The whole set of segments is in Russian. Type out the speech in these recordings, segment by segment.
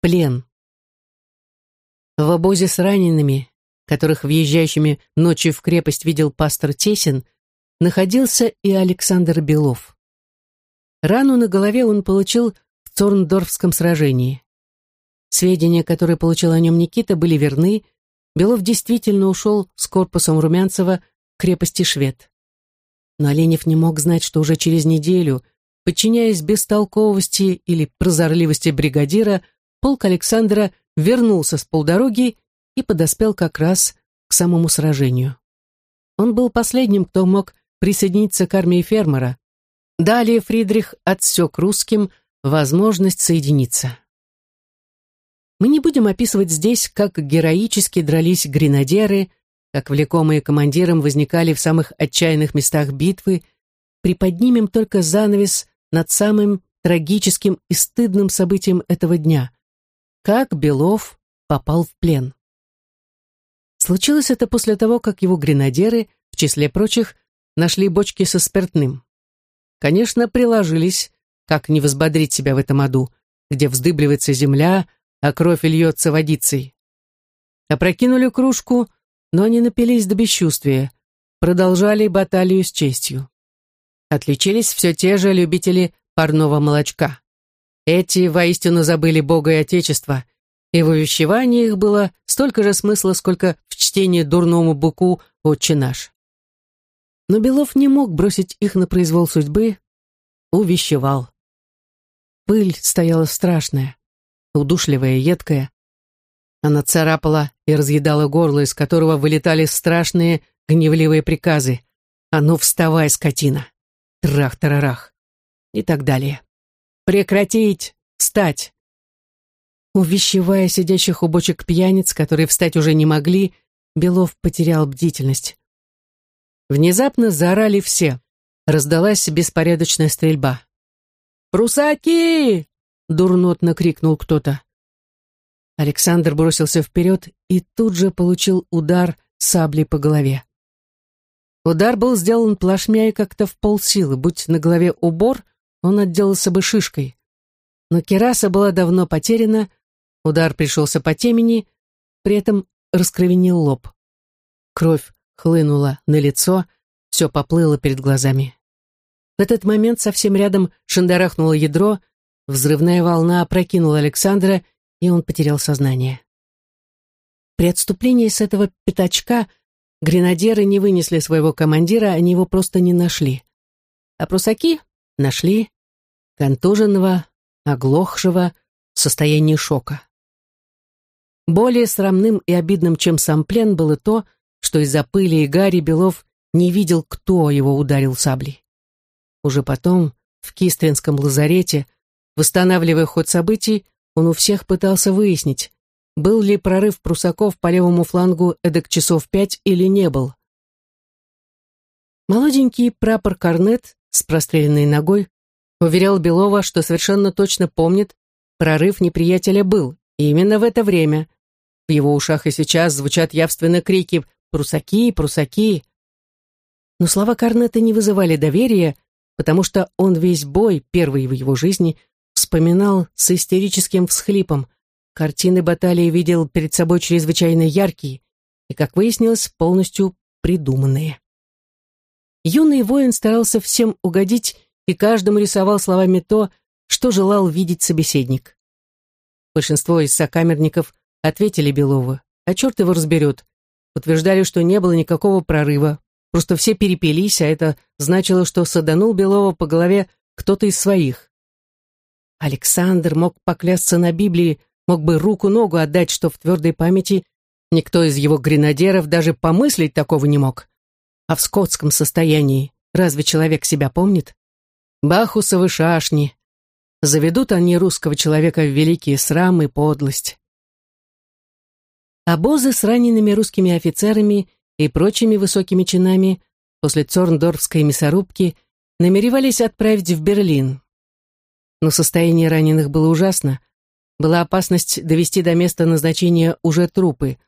Плен. В обозе с ранеными, которых въезжающими ночью в крепость видел пастор Тесин, находился и Александр Белов. Рану на голове он получил в Цорндорфском сражении. Сведения, которые получил о нем Никита, были верны. Белов действительно ушел с корпусом Румянцева к крепости Швед. Но Оленев не мог знать, что уже через неделю, подчиняясь бестолковости или прозорливости бригадира, полк Александра вернулся с полдороги и подоспел как раз к самому сражению. Он был последним, кто мог присоединиться к армии фермера. Далее Фридрих отсек русским возможность соединиться. Мы не будем описывать здесь, как героически дрались гренадеры, как влекомые командиром возникали в самых отчаянных местах битвы, приподнимем только занавес над самым трагическим и стыдным событием этого дня, как Белов попал в плен. Случилось это после того, как его гренадеры, в числе прочих, нашли бочки со спиртным. Конечно, приложились, как не возбодрить себя в этом аду, где вздыбливается земля, а кровь льется водицей. Опрокинули кружку, но они напились до бесчувствия, продолжали баталию с честью. Отличились все те же любители парного молочка. Эти воистину забыли Бога и Отечество, и в увещевании их было столько же смысла, сколько в чтении дурному быку «Отче наш». Но Белов не мог бросить их на произвол судьбы, увещевал. Пыль стояла страшная удушливая, едкая. Она царапала и разъедала горло, из которого вылетали страшные гневливые приказы. «А ну, вставай, скотина!» «Трах-тарарах!» И так далее. «Прекратить! Встать!» Увещевая сидящих у бочек пьяниц, которые встать уже не могли, Белов потерял бдительность. Внезапно заорали все. Раздалась беспорядочная стрельба. «Прусаки! Дурнотно крикнул кто-то. Александр бросился вперед и тут же получил удар саблей по голове. Удар был сделан плашмя и как-то в полсилы. Будь на голове убор, он отделался бы шишкой. Но кераса была давно потеряна, удар пришелся по темени, при этом раскровенил лоб. Кровь хлынула на лицо, все поплыло перед глазами. В этот момент совсем рядом шандарахнуло ядро, Взрывная волна опрокинула Александра, и он потерял сознание. При отступлении с этого пятачка гренадеры не вынесли своего командира, они его просто не нашли. А прусаки нашли контуженного, оглохшего в состоянии шока. Более срамным и обидным, чем сам плен, было то, что из-за пыли и гари Белов не видел, кто его ударил саблей. Уже потом, в Кистринском лазарете, Восстанавливая ход событий, он у всех пытался выяснить, был ли прорыв прусаков по левому флангу эдак часов пять или не был. Молоденький прапор Корнет с простреленной ногой уверял Белова, что совершенно точно помнит, прорыв неприятеля был, и именно в это время. В его ушах и сейчас звучат явственно крики «Прусаки! Прусаки!». Но слова Корнета не вызывали доверия, потому что он весь бой, первый в его жизни, вспоминал с истерическим всхлипом. Картины баталии видел перед собой чрезвычайно яркие и, как выяснилось, полностью придуманные. Юный воин старался всем угодить и каждому рисовал словами то, что желал видеть собеседник. Большинство из сокамерников ответили Белову, а черт его разберет. Утверждали, что не было никакого прорыва, просто все перепились, а это значило, что саданул Белова по голове кто-то из своих. Александр мог поклясться на Библии, мог бы руку-ногу отдать, что в твердой памяти никто из его гренадеров даже помыслить такого не мог. А в скотском состоянии разве человек себя помнит? Бахусовы шашни. Заведут они русского человека в великие срамы и подлость. Обозы с ранеными русскими офицерами и прочими высокими чинами после Цорндорфской мясорубки намеревались отправить в Берлин, но состояние раненых было ужасно. Была опасность довести до места назначения уже трупы,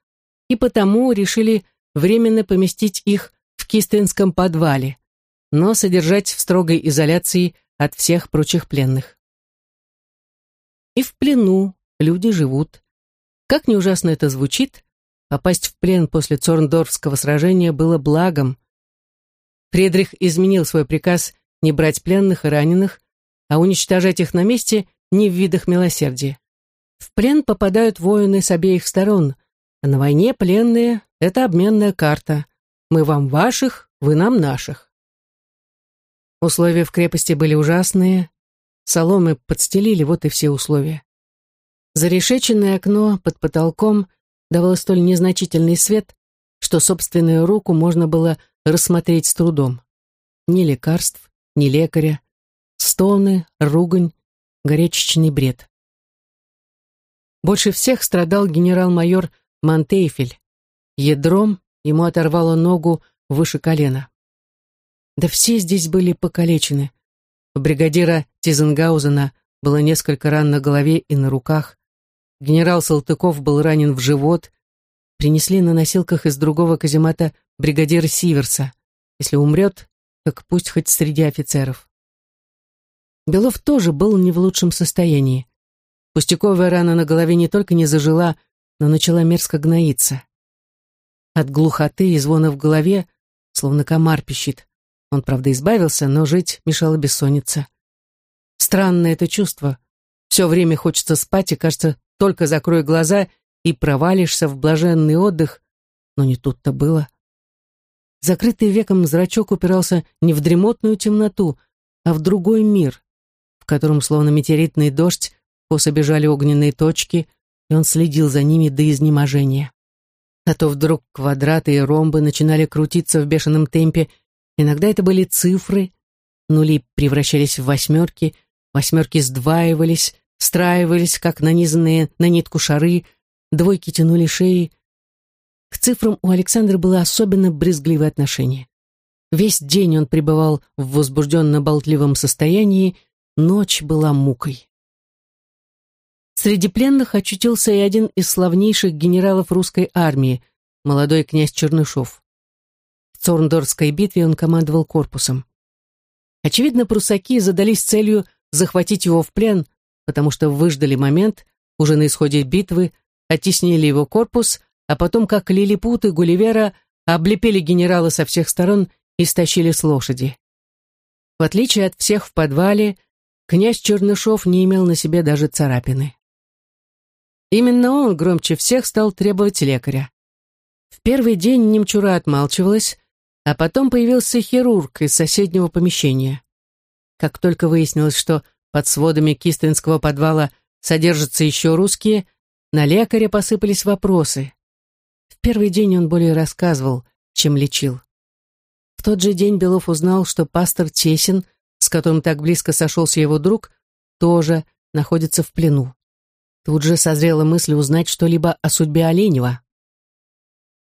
и потому решили временно поместить их в Кистинском подвале, но содержать в строгой изоляции от всех прочих пленных. И в плену люди живут. Как ни ужасно это звучит, попасть в плен после Цорндорфского сражения было благом. Фридрих изменил свой приказ не брать пленных и раненых, а уничтожать их на месте не в видах милосердия. В плен попадают воины с обеих сторон, а на войне пленные — это обменная карта. Мы вам ваших, вы нам наших. Условия в крепости были ужасные, соломы подстелили, вот и все условия. Зарешеченное окно под потолком давало столь незначительный свет, что собственную руку можно было рассмотреть с трудом. Ни лекарств, ни лекаря, стоны, ругань, горячечный бред. Больше всех страдал генерал-майор Монтейфель. Ядром ему оторвало ногу выше колена. Да все здесь были покалечены. У бригадира Тизенгаузена было несколько ран на голове и на руках. Генерал Салтыков был ранен в живот. Принесли на носилках из другого каземата бригадира Сиверса. Если умрет, так пусть хоть среди офицеров. Белов тоже был не в лучшем состоянии. Пустяковая рана на голове не только не зажила, но начала мерзко гноиться. От глухоты и звона в голове, словно комар пищит. Он, правда, избавился, но жить мешала бессонница. Странное это чувство. Все время хочется спать, и, кажется, только закрой глаза и провалишься в блаженный отдых, но не тут-то было. Закрытый веком зрачок упирался не в дремотную темноту, а в другой мир, в котором, словно метеоритный дождь, косо огненные точки, и он следил за ними до изнеможения. А то вдруг квадраты и ромбы начинали крутиться в бешеном темпе, иногда это были цифры, нули превращались в восьмерки, восьмерки сдваивались, встраивались, как нанизанные на нитку шары, двойки тянули шеи. К цифрам у Александра было особенно брезгливое отношение. Весь день он пребывал в возбужденно-болтливом состоянии, ночь была мукой. Среди пленных очутился и один из славнейших генералов русской армии, молодой князь Чернышов. В Цорндорской битве он командовал корпусом. Очевидно, прусаки задались целью захватить его в плен, потому что выждали момент, уже на исходе битвы, оттеснили его корпус, а потом, как лилипуты Гулливера, облепили генерала со всех сторон и стащили с лошади. В отличие от всех в подвале, князь Чернышов не имел на себе даже царапины. Именно он громче всех стал требовать лекаря. В первый день немчура отмалчивалась, а потом появился хирург из соседнего помещения. Как только выяснилось, что под сводами Кистинского подвала содержатся еще русские, на лекаря посыпались вопросы. В первый день он более рассказывал, чем лечил. В тот же день Белов узнал, что пастор Тесин, с которым так близко сошелся его друг, тоже находится в плену. Тут же созрела мысль узнать что-либо о судьбе Оленева.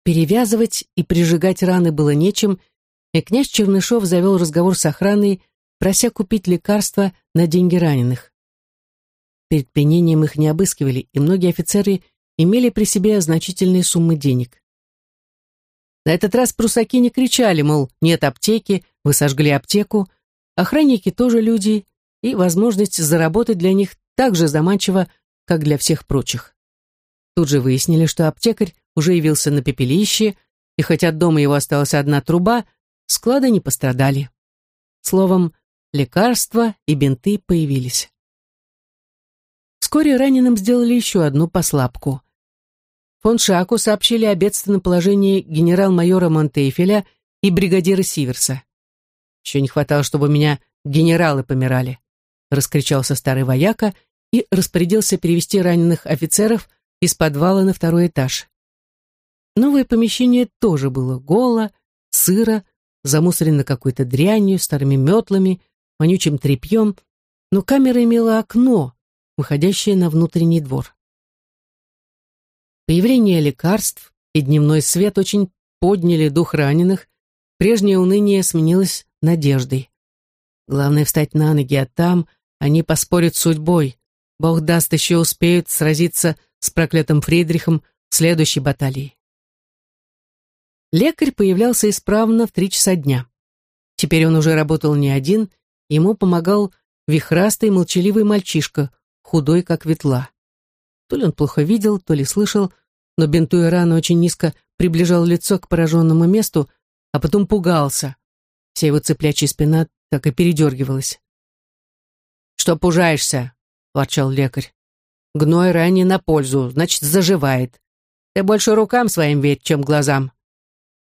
Перевязывать и прижигать раны было нечем, и князь Чернышов завел разговор с охраной, прося купить лекарства на деньги раненых. Перед пленением их не обыскивали, и многие офицеры имели при себе значительные суммы денег. На этот раз прусаки не кричали, мол, нет аптеки, вы сожгли аптеку. Охранники тоже люди, и возможность заработать для них так же заманчива, как для всех прочих. Тут же выяснили, что аптекарь уже явился на пепелище, и хотя от дома его осталась одна труба, склады не пострадали. Словом, лекарства и бинты появились. Вскоре раненым сделали еще одну послабку. Фон Шаку сообщили о бедственном положении генерал-майора Монтейфеля и бригадира Сиверса. «Еще не хватало, чтобы меня генералы помирали», — раскричался старый вояка и распорядился перевести раненых офицеров из подвала на второй этаж. Новое помещение тоже было голо, сыро, замусорено какой-то дрянью, старыми метлами, вонючим тряпьем, но камера имела окно, выходящее на внутренний двор. Появление лекарств и дневной свет очень подняли дух раненых, прежнее уныние сменилось надеждой. Главное встать на ноги, а там они поспорят с судьбой, Бог даст, еще успеют сразиться с проклятым Фридрихом в следующей баталии. Лекарь появлялся исправно в три часа дня. Теперь он уже работал не один, ему помогал вихрастый молчаливый мальчишка, худой как ветла. То ли он плохо видел, то ли слышал, но бинтуя рану очень низко приближал лицо к пораженному месту, а потом пугался. Вся его цыплячья спина так и передергивалась. «Что пужаешься?» — ворчал лекарь. «Гной ранее на пользу, значит, заживает. Ты больше рукам своим верь, чем глазам.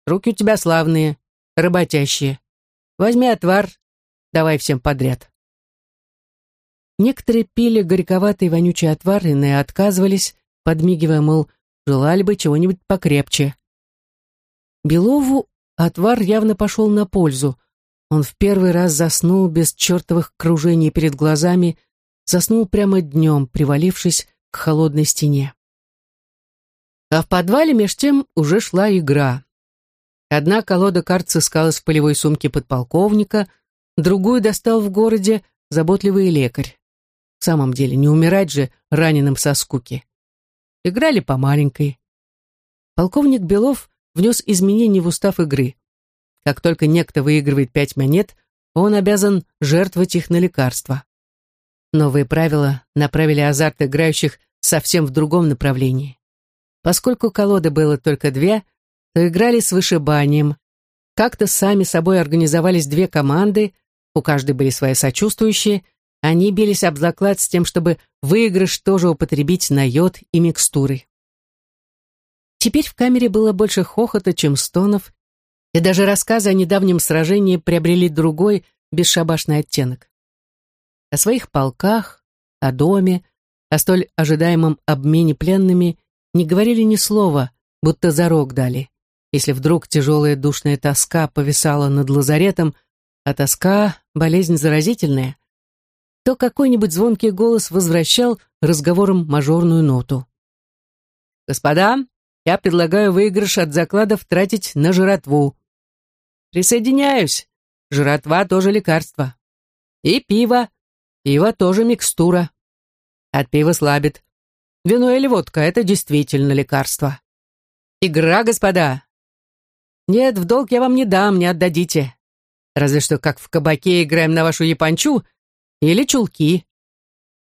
Руки у тебя славные, работящие. Возьми отвар, давай всем подряд». Некоторые пили горьковатый вонючий отвар, иные отказывались, подмигивая, мол, желали бы чего-нибудь покрепче. Белову отвар явно пошел на пользу. Он в первый раз заснул без чертовых кружений перед глазами, заснул прямо днем, привалившись к холодной стене. А в подвале меж тем уже шла игра. Одна колода карт сыскалась в полевой сумке подполковника, другую достал в городе заботливый лекарь. В самом деле, не умирать же раненым со скуки. Играли по маленькой. Полковник Белов внес изменения в устав игры. Как только некто выигрывает пять монет, он обязан жертвовать их на лекарства. Новые правила направили азарт играющих совсем в другом направлении. Поскольку колоды было только две, то играли с вышибанием. Как-то сами собой организовались две команды, у каждой были свои сочувствующие, они бились об заклад с тем, чтобы выигрыш тоже употребить на йод и микстуры. Теперь в камере было больше хохота, чем стонов, и даже рассказы о недавнем сражении приобрели другой, бесшабашный оттенок. О своих полках, о доме, о столь ожидаемом обмене пленными не говорили ни слова, будто зарок дали. Если вдруг тяжелая душная тоска повисала над лазаретом, а тоска — болезнь заразительная, то какой-нибудь звонкий голос возвращал разговором мажорную ноту. «Господа, я предлагаю выигрыш от закладов тратить на жратву. Присоединяюсь. Жратва тоже лекарство. И пиво. Пиво тоже микстура. От пива слабит. Вино или водка — это действительно лекарство. Игра, господа. Нет, в долг я вам не дам, не отдадите. Разве что как в кабаке играем на вашу япончу или чулки.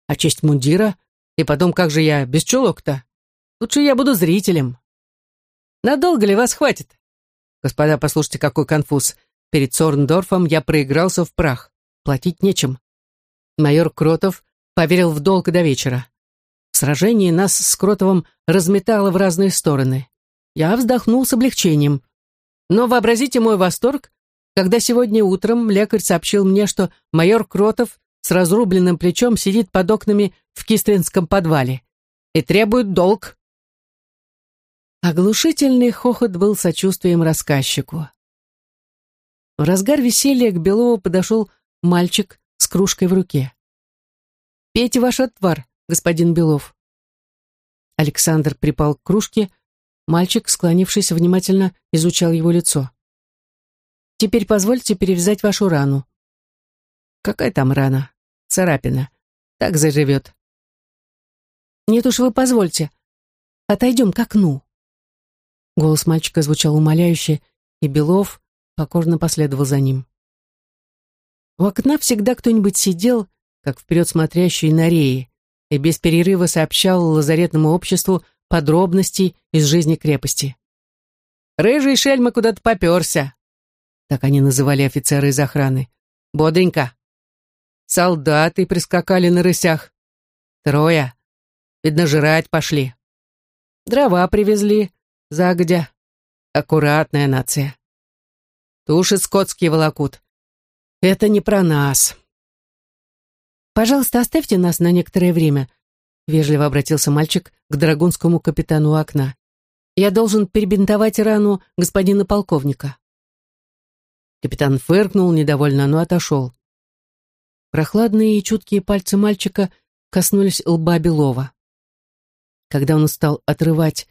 А честь мундира? И потом, как же я без чулок-то? Лучше я буду зрителем. Надолго ли вас хватит? Господа, послушайте, какой конфуз. Перед Сорндорфом я проигрался в прах. Платить нечем. Майор Кротов поверил в долг до вечера. В сражении нас с Кротовым разметало в разные стороны. Я вздохнул с облегчением. Но вообразите мой восторг, когда сегодня утром лекарь сообщил мне, что майор Кротов с разрубленным плечом сидит под окнами в Кистринском подвале и требует долг. Оглушительный хохот был сочувствием рассказчику. В разгар веселья к Белову подошел мальчик с кружкой в руке. «Пейте ваш отвар, господин Белов». Александр припал к кружке, мальчик, склонившись, внимательно изучал его лицо. «Теперь позвольте перевязать вашу рану». «Какая там рана? Царапина. Так заживет». «Нет уж, вы позвольте. Отойдем к окну». Голос мальчика звучал умоляюще, и Белов покорно последовал за ним. У окна всегда кто-нибудь сидел, как вперед смотрящий на реи, и без перерыва сообщал лазаретному обществу подробности из жизни крепости. «Рыжий шельма куда-то поперся», так они называли офицеры из охраны. «Бодренько». Солдаты прискакали на рысях. Трое. Видно, жрать пошли. Дрова привезли, загодя. Аккуратная нация. Туши скотские волокут. Это не про нас. «Пожалуйста, оставьте нас на некоторое время», — вежливо обратился мальчик к драгунскому капитану у окна. «Я должен перебинтовать рану господина полковника». Капитан фыркнул недовольно, но отошел. Прохладные и чуткие пальцы мальчика коснулись лба Белова. Когда он стал отрывать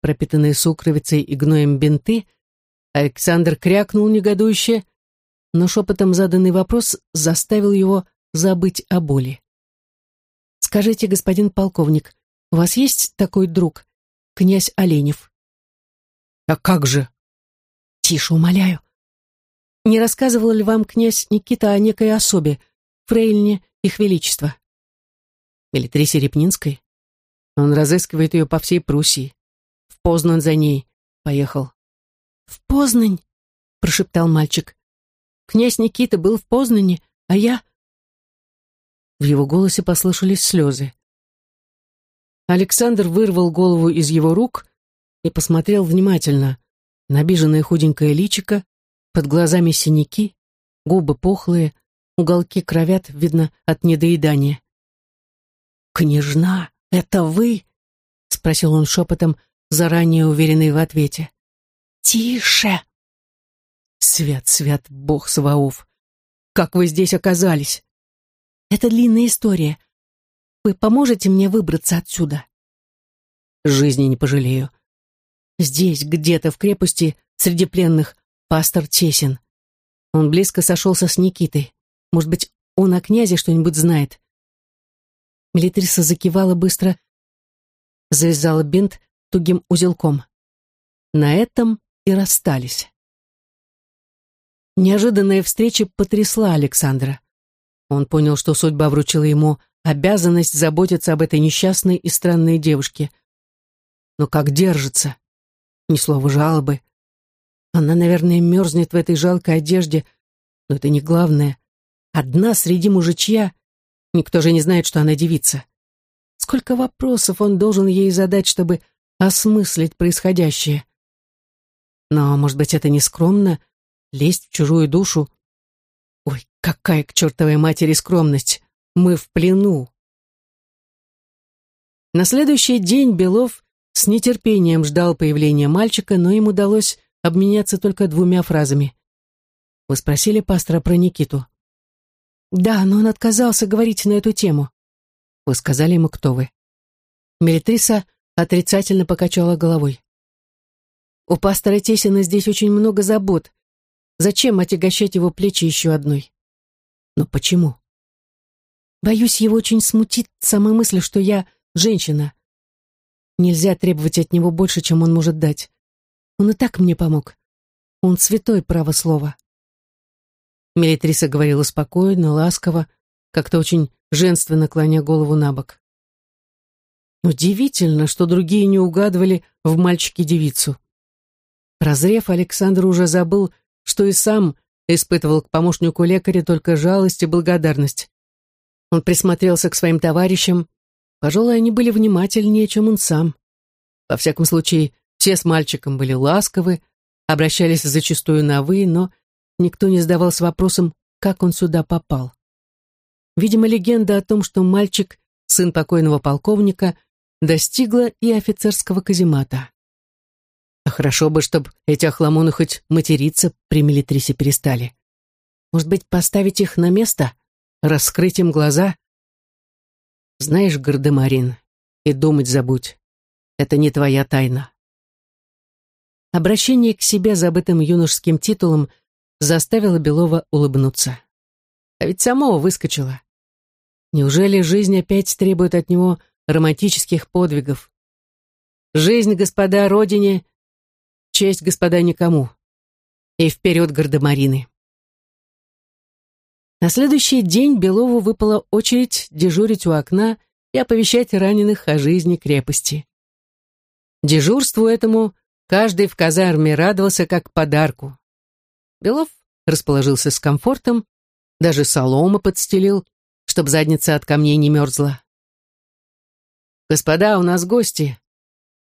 пропитанные сукровицей и гноем бинты, Александр крякнул негодующе, но шепотом заданный вопрос заставил его забыть о боли. «Скажите, господин полковник, у вас есть такой друг, князь Оленев?» «А как же?» «Тише, умоляю. Не рассказывал ли вам князь Никита о некой особе, фрейлине их величества?» «Белитрисе Репнинской?» Он разыскивает ее по всей Пруссии. В Познань за ней поехал. «В Познань?» — прошептал мальчик. «Князь Никита был в Познане, а я...» В его голосе послышались слезы. Александр вырвал голову из его рук и посмотрел внимательно на худенькое личико, под глазами синяки, губы пухлые, уголки кровят, видно, от недоедания. «Княжна, это вы?» — спросил он шепотом, заранее уверенный в ответе. «Тише!» «Свят, свят, бог Саваоф! Как вы здесь оказались?» «Это длинная история. Вы поможете мне выбраться отсюда?» «Жизни не пожалею. Здесь, где-то в крепости, среди пленных, пастор Тесин. Он близко сошелся с Никитой. Может быть, он о князе что-нибудь знает?» Милитриса закивала быстро, завязала бинт тугим узелком. На этом и расстались. Неожиданная встреча потрясла Александра. Он понял, что судьба вручила ему обязанность заботиться об этой несчастной и странной девушке. Но как держится? Ни слова жалобы. Она, наверное, мерзнет в этой жалкой одежде, но это не главное. Одна среди мужичья, никто же не знает, что она девица. Сколько вопросов он должен ей задать, чтобы осмыслить происходящее. Но, может быть, это не скромно — лезть в чужую душу? Ой, какая к чертовой матери скромность! Мы в плену! На следующий день Белов с нетерпением ждал появления мальчика, но им удалось обменяться только двумя фразами. Вы спросили пастора про Никиту? Да, но он отказался говорить на эту тему. Вы сказали ему, кто вы. Мелитриса отрицательно покачала головой. У пастора Тесина здесь очень много забот. Зачем отягощать его плечи еще одной? Но почему? Боюсь, его очень смутит сама мысль, что я женщина. Нельзя требовать от него больше, чем он может дать. Он и так мне помог. Он святой, право слово. Мелитриса говорила спокойно, ласково, как-то очень женственно клоня голову на бок. Удивительно, что другие не угадывали в мальчике девицу. Прозрев, Александр уже забыл, что и сам испытывал к помощнику лекаря только жалость и благодарность. Он присмотрелся к своим товарищам. Пожалуй, они были внимательнее, чем он сам. Во всяком случае, все с мальчиком были ласковы, обращались зачастую на «вы», но никто не задавался вопросом, как он сюда попал. Видимо, легенда о том, что мальчик, сын покойного полковника, достигла и офицерского каземата. А хорошо бы, чтобы эти охламоны хоть материться при милитрисе перестали. Может быть, поставить их на место? Раскрыть им глаза? Знаешь, Гардемарин, и думать забудь. Это не твоя тайна. Обращение к себе забытым юношеским титулом заставило Белова улыбнуться. А ведь самого выскочило. Неужели жизнь опять требует от него романтических подвигов? Жизнь, господа, родине честь, господа, никому. И вперед, гардемарины. На следующий день Белову выпала очередь дежурить у окна и оповещать раненых о жизни крепости. Дежурству этому каждый в казарме радовался как подарку. Белов расположился с комфортом, даже солома подстелил, чтобы задница от камней не мерзла. «Господа, у нас гости!»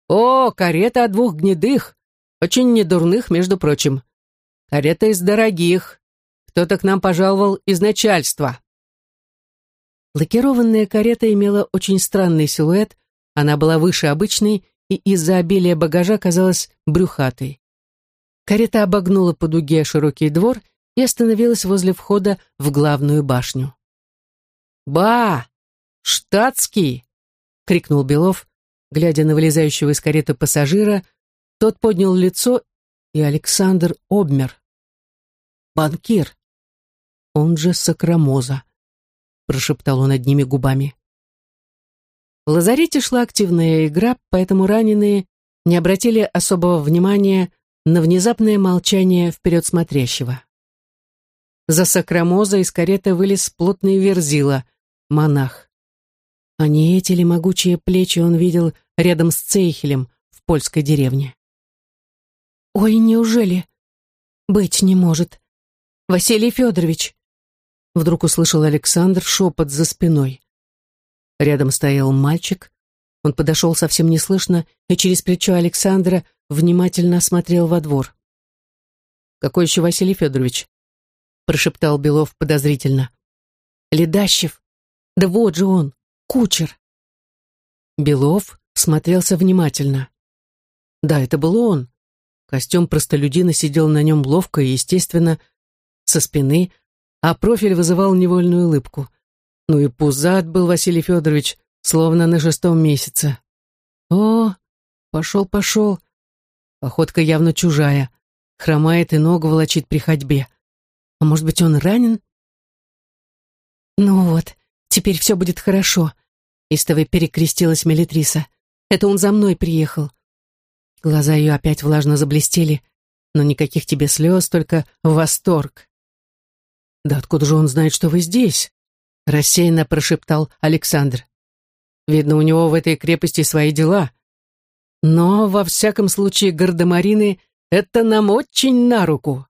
«О, карета о двух гнедых! Очень недурных, между прочим. Карета из дорогих. Кто-то к нам пожаловал из начальства. Лакированная карета имела очень странный силуэт, она была выше обычной и из-за обилия багажа казалась брюхатой. Карета обогнула по дуге широкий двор и остановилась возле входа в главную башню. «Ба! Штатский!» — крикнул Белов, глядя на вылезающего из кареты пассажира — тот поднял лицо, и Александр обмер. «Банкир! Он же Сакрамоза!» прошептал он одними губами. В лазарете шла активная игра, поэтому раненые не обратили особого внимания на внезапное молчание вперед смотрящего. За Сакрамоза из кареты вылез плотный верзила, монах. А не эти ли могучие плечи он видел рядом с Цейхелем в польской деревне? «Ой, неужели? Быть не может. Василий Федорович!» Вдруг услышал Александр шепот за спиной. Рядом стоял мальчик. Он подошел совсем неслышно и через плечо Александра внимательно осмотрел во двор. «Какой еще Василий Федорович?» прошептал Белов подозрительно. «Ледащев! Да вот же он, кучер!» Белов смотрелся внимательно. Да, это был он. Костюм простолюдина сидел на нем ловко и, естественно, со спины, а профиль вызывал невольную улыбку. Ну и пузат был Василий Федорович, словно на шестом месяце. О, пошел, пошел. Походка явно чужая. Хромает и ногу волочит при ходьбе. А может быть, он ранен? Ну вот, теперь все будет хорошо. Истово перекрестилась Мелитриса. Это он за мной приехал. Глаза ее опять влажно заблестели, но никаких тебе слез, только восторг. «Да откуда же он знает, что вы здесь?» рассеянно прошептал Александр. «Видно, у него в этой крепости свои дела. Но, во всяком случае, гардемарины — это нам очень на руку».